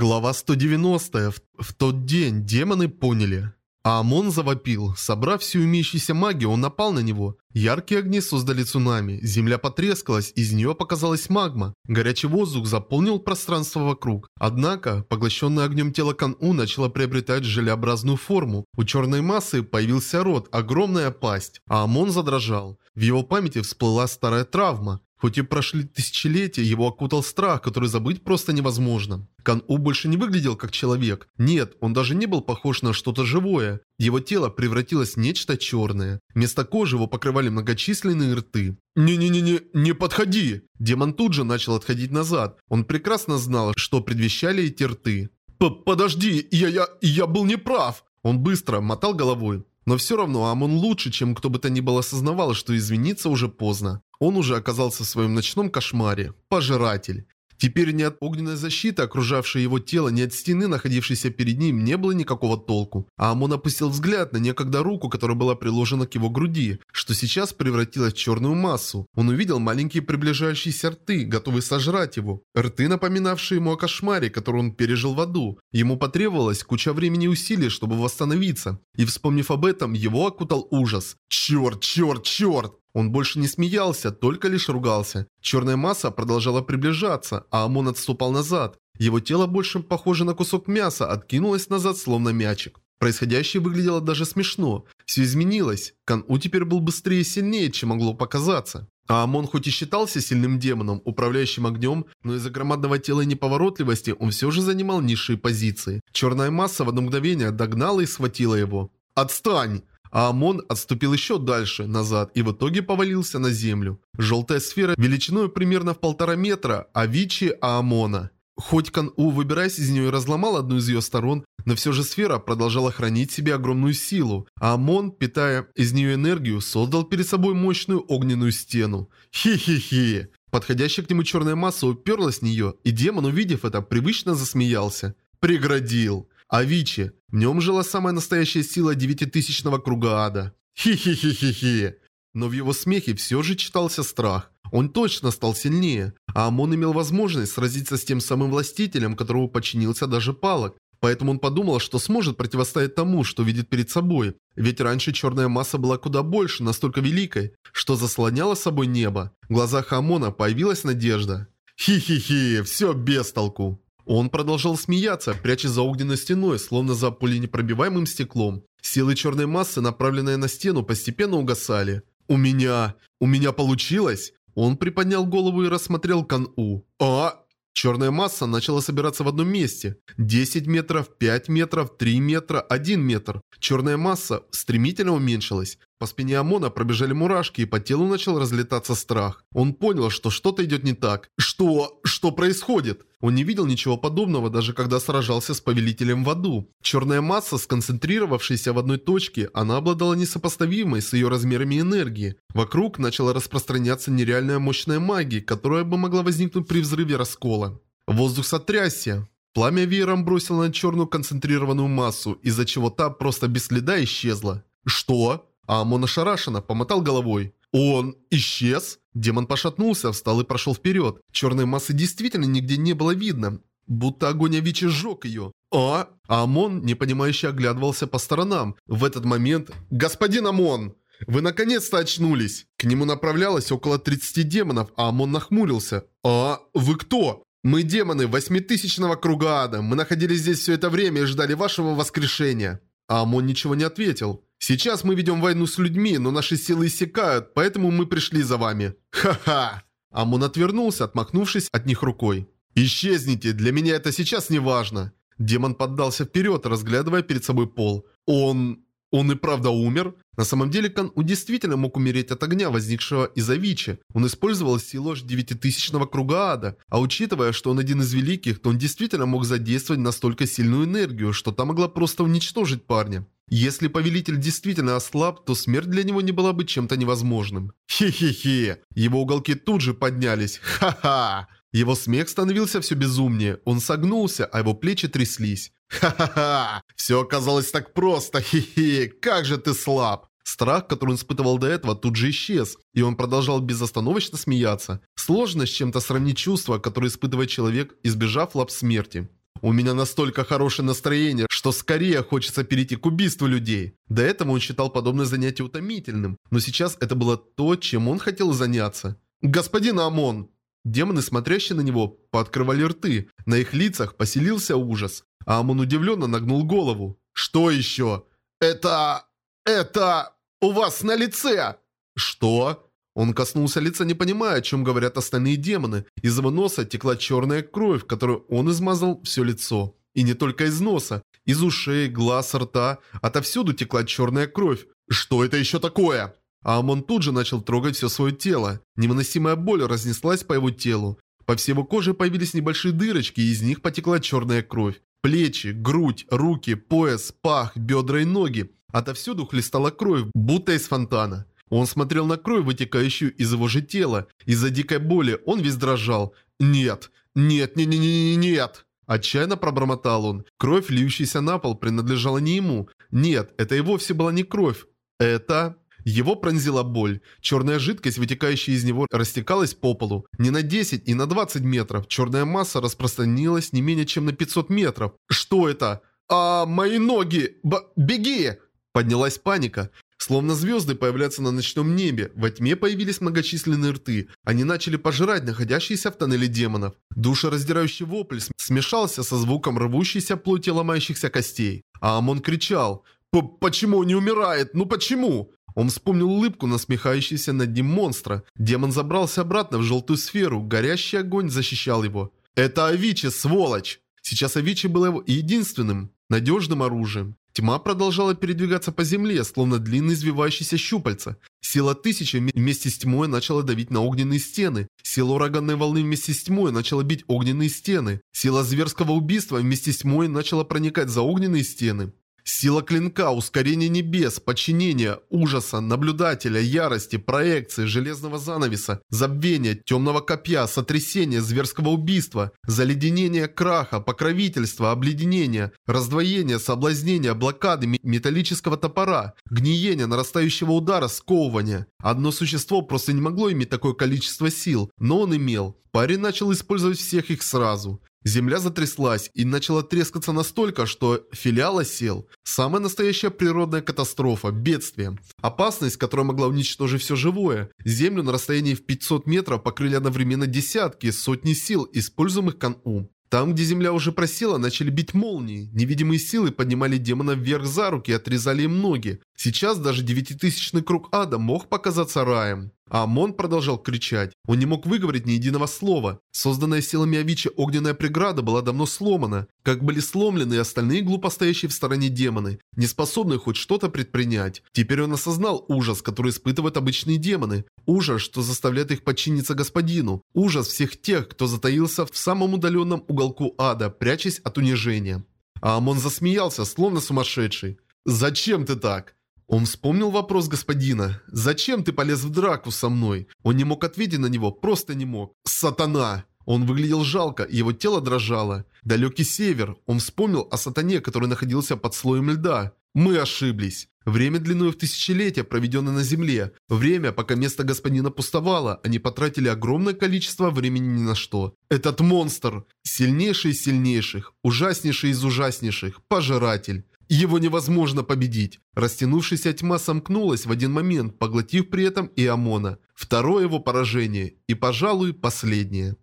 Глава 190. В, в тот день демоны поняли. А Амон завопил. Собрав всю имеющуюся магию, он напал на него. Яркие огни создали цунами. Земля потрескалась, из нее показалась магма. Горячий воздух заполнил пространство вокруг. Однако, поглощенное огнем тело Кан-У начало приобретать желеобразную форму. У черной массы появился рот, огромная пасть. А Амон задрожал. В его памяти всплыла старая травма. Хоть и прошли тысячелетия, его окутал страх, который забыть просто невозможно. Кан-У больше не выглядел как человек. Нет, он даже не был похож на что-то живое. Его тело превратилось в нечто черное. Вместо кожи его покрывали многочисленные рты. «Не-не-не-не, не подходи!» Демон тут же начал отходить назад. Он прекрасно знал, что предвещали эти рты. П «Подожди, я, я, был неправ!» Он быстро мотал головой. Но все равно Амон лучше, чем кто бы то ни было осознавал, что извиниться уже поздно. Он уже оказался в своем ночном кошмаре. Пожиратель. Теперь ни от огненной защиты, окружавшей его тело, ни от стены, находившейся перед ним, не было никакого толку. А Амон опустил взгляд на некогда руку, которая была приложена к его груди, что сейчас превратилась в черную массу. Он увидел маленькие приближающиеся рты, готовые сожрать его. Рты, напоминавшие ему о кошмаре, который он пережил в аду. Ему потребовалось куча времени и усилий, чтобы восстановиться. И вспомнив об этом, его окутал ужас. Черт, черт, черт! Он больше не смеялся, только лишь ругался. Черная масса продолжала приближаться, а Амон отступал назад. Его тело больше похоже на кусок мяса, откинулось назад словно мячик. Происходящее выглядело даже смешно. Все изменилось. Кан-У теперь был быстрее и сильнее, чем могло показаться. А Амон хоть и считался сильным демоном, управляющим огнем, но из-за громадного тела и неповоротливости он все же занимал низшие позиции. Черная масса в одно мгновение догнала и схватила его. «Отстань!» А Амон отступил еще дальше, назад, и в итоге повалился на землю. Желтая сфера величиной примерно в полтора метра, а Вичи Аамона. Хоть Кан-У, выбираясь из нее, разломал одну из ее сторон, но все же сфера продолжала хранить в себе огромную силу, а Амон, питая из нее энергию, создал перед собой мощную огненную стену. Хи-хи-хи. Подходящая к нему черная масса уперлась в нее, и демон, увидев это, привычно засмеялся. Преградил. Авичи. В нем жила самая настоящая сила девятитысячного круга ада. Хи-хи-хи-хи-хи. Но в его смехе все же читался страх. Он точно стал сильнее, а Амон имел возможность сразиться с тем самым властителем, которому подчинился даже Палок. Поэтому он подумал, что сможет противостоять тому, что видит перед собой. Ведь раньше черная масса была куда больше, настолько великой, что заслоняла собой небо. В глазах Амона появилась надежда. Хи-хи-хи, все без толку. Он продолжал смеяться, прячась за огненной стеной, словно за пуленепробиваемым стеклом. Силы черной массы, направленные на стену, постепенно угасали. «У меня... у меня получилось!» Он приподнял голову и рассмотрел Кан-У. «А, Черная масса начала собираться в одном месте. 10 метров, 5 метров, 3 метра, 1 метр. Черная масса стремительно уменьшилась. По спине Амона пробежали мурашки, и по телу начал разлетаться страх. Он понял, что что-то идет не так. Что? Что происходит? Он не видел ничего подобного, даже когда сражался с повелителем в аду. Черная масса, сконцентрировавшаяся в одной точке, она обладала несопоставимой с ее размерами энергии. Вокруг начала распространяться нереальная мощная магия, которая бы могла возникнуть при взрыве раскола. Воздух сотрясся. Пламя веером бросило на черную концентрированную массу, из-за чего та просто без следа исчезла. Что? А Амон ошарашенно помотал головой. «Он исчез?» Демон пошатнулся, встал и прошел вперед. Черной массы действительно нигде не было видно. Будто огонь Авичи сжег ее. «А?» А Амон, непонимающе оглядывался по сторонам. В этот момент... «Господин Амон!» «Вы наконец-то очнулись!» К нему направлялось около 30 демонов, а Амон нахмурился. «А? Вы кто?» «Мы демоны восьмитысячного круга ада. Мы находились здесь все это время и ждали вашего воскрешения». А Амон ничего не ответил. Сейчас мы ведем войну с людьми, но наши силы иссякают, поэтому мы пришли за вами. Ха-ха!» Амон отвернулся, отмахнувшись от них рукой. «Исчезните, для меня это сейчас не важно». Демон поддался вперед, разглядывая перед собой пол. «Он... он и правда умер?» На самом деле Кан У действительно мог умереть от огня, возникшего из Авичи. Он использовал силу девятитысячного круга ада, а учитывая, что он один из великих, то он действительно мог задействовать настолько сильную энергию, что та могла просто уничтожить парня. Если повелитель действительно ослаб, то смерть для него не была бы чем-то невозможным. Хе-хе-хе. Его уголки тут же поднялись. Ха-ха. Его смех становился все безумнее. Он согнулся, а его плечи тряслись. Ха-ха-ха. Все оказалось так просто. Хе-хе. Как же ты слаб. Страх, который он испытывал до этого, тут же исчез, и он продолжал безостановочно смеяться. Сложно с чем-то сравнить чувства, которые испытывает человек, избежав лап смерти. У меня настолько хорошее настроение, что скорее хочется перейти к убийству людей. До этого он считал подобное занятие утомительным, но сейчас это было то, чем он хотел заняться. «Господин Амон!» Демоны, смотрящие на него, пооткрывали рты. На их лицах поселился ужас. А Амон удивленно нагнул голову. «Что еще?» «Это... это... у вас на лице!» «Что?» Он коснулся лица, не понимая, о чем говорят остальные демоны. Из его носа текла черная кровь, которую он измазал все лицо. И не только из носа. Из ушей, глаз, рта. Отовсюду текла черная кровь. Что это еще такое? А Амон тут же начал трогать все свое тело. Невыносимая боль разнеслась по его телу. По всей его коже появились небольшие дырочки, и из них потекла черная кровь. Плечи, грудь, руки, пояс, пах, бедра и ноги. Отовсюду хлестала кровь, будто из фонтана. Он смотрел на кровь, вытекающую из его же тела. Из-за дикой боли он весь дрожал. «Нет! Нет! Нет! Нет! Нет!» нет. Отчаянно пробормотал он. Кровь, льющаяся на пол, принадлежала не ему. Нет, это и вовсе была не кровь. Это... Его пронзила боль. Черная жидкость, вытекающая из него, растекалась по полу. Не на 10 и на 20 метров. Черная масса распространилась не менее чем на 500 метров. Что это? А, мои ноги! Б беги! Поднялась паника. Словно звезды появляются на ночном небе, во тьме появились многочисленные рты. Они начали пожирать находящиеся в тоннеле демонов. Душераздирающий вопль смешался со звуком рвущейся плоти ломающихся костей. А Амон кричал «Почему не умирает? Ну почему?» Он вспомнил улыбку насмехающейся над ним монстра. Демон забрался обратно в желтую сферу, горящий огонь защищал его. «Это Авичи, сволочь!» Сейчас Авичи был его единственным, надежным оружием. Тьма продолжала передвигаться по земле, словно длинные извивающиеся щупальца. Сила тысячи вместе с тьмой начала давить на огненные стены. Сила ураганной волны вместе с тьмой начала бить огненные стены. Сила зверского убийства вместе с тьмой начала проникать за огненные стены. Сила клинка, ускорение небес, подчинение, ужаса, наблюдателя, ярости, проекции, железного занавеса, забвения, темного копья, сотрясения, зверского убийства, заледенение краха, покровительства, обледенения, раздвоение, соблазнение, блокады, металлического топора, гниение, нарастающего удара, сковывания. Одно существо просто не могло иметь такое количество сил, но он имел. Парень начал использовать всех их сразу. Земля затряслась и начала трескаться настолько, что филиал осел. Самая настоящая природная катастрофа, бедствие. Опасность, которая могла уничтожить все живое. Землю на расстоянии в 500 метров покрыли одновременно десятки, сотни сил, используемых Кан-У. Там, где земля уже просела, начали бить молнии. Невидимые силы поднимали демона вверх за руки и отрезали им ноги. Сейчас даже девятитысячный круг ада мог показаться раем. Амон продолжал кричать. Он не мог выговорить ни единого слова. Созданная силами Авичи огненная преграда была давно сломана, как были сломлены и остальные глупо стоящие в стороне демоны, не способные хоть что-то предпринять. Теперь он осознал ужас, который испытывают обычные демоны. Ужас, что заставляет их подчиниться господину. Ужас всех тех, кто затаился в самом удаленном уголку ада, прячась от унижения. А Амон засмеялся, словно сумасшедший. «Зачем ты так?» Он вспомнил вопрос господина. «Зачем ты полез в драку со мной?» Он не мог ответить на него, просто не мог. «Сатана!» Он выглядел жалко, его тело дрожало. Далекий север. Он вспомнил о сатане, который находился под слоем льда. Мы ошиблись. Время длиной в тысячелетия, проведенное на земле. Время, пока место господина пустовало, они потратили огромное количество времени ни на что. Этот монстр. Сильнейший из сильнейших. Ужаснейший из ужаснейших. Пожиратель. Его невозможно победить. Растянувшаяся тьма сомкнулась в один момент, поглотив при этом и Амона. Второе его поражение и, пожалуй, последнее.